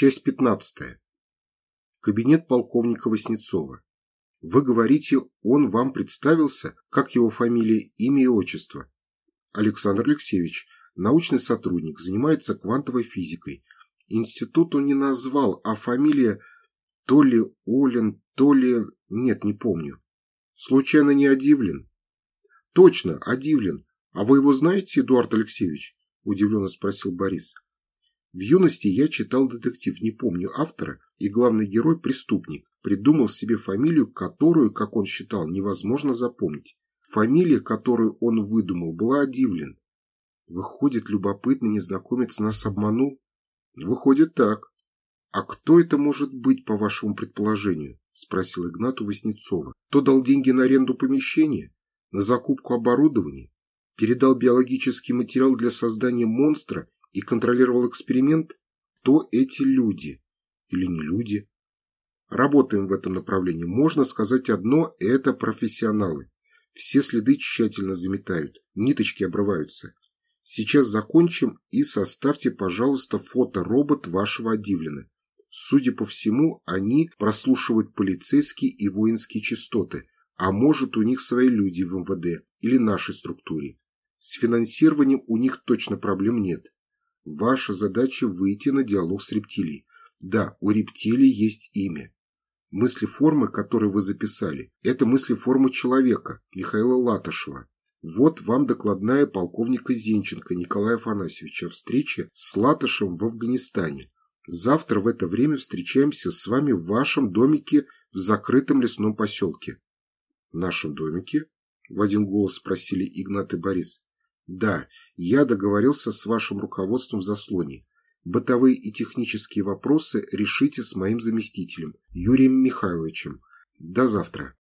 Часть пятнадцатая. Кабинет полковника Васнецова. Вы говорите, он вам представился? Как его фамилия, имя и отчество? Александр Алексеевич, научный сотрудник, занимается квантовой физикой. Институт он не назвал, а фамилия то ли Олен, то ли... Нет, не помню. Случайно не Адивлин? Точно, Адивлин. А вы его знаете, Эдуард Алексеевич? Удивленно спросил Борис. В юности я читал детектив, не помню автора, и главный герой – преступник. Придумал себе фамилию, которую, как он считал, невозможно запомнить. Фамилия, которую он выдумал, была Адивлин. Выходит, любопытный незнакомец нас обманул? Выходит так. А кто это может быть, по вашему предположению? Спросил Игнату Васнецова. Кто дал деньги на аренду помещения? На закупку оборудования? Передал биологический материал для создания монстра и контролировал эксперимент? Кто эти люди? Или не люди? Работаем в этом направлении. Можно сказать одно – это профессионалы. Все следы тщательно заметают, ниточки обрываются. Сейчас закончим и составьте, пожалуйста, фоторобот вашего Адивлина. Судя по всему, они прослушивают полицейские и воинские частоты, а может у них свои люди в МВД или нашей структуре. С финансированием у них точно проблем нет. Ваша задача выйти на диалог с рептилией. Да, у рептилии есть имя. Мысли формы, которые вы записали, это мысли формы человека, Михаила Латышева. Вот вам докладная полковника Зинченко Николая Афанасьевича о встрече с Латышем в Афганистане. Завтра в это время встречаемся с вами в вашем домике в закрытом лесном поселке. – В нашем домике? – в один голос спросили Игнат и Борис. – Да, я договорился с вашим руководством в заслоне. Бытовые и технические вопросы решите с моим заместителем, Юрием Михайловичем. До завтра.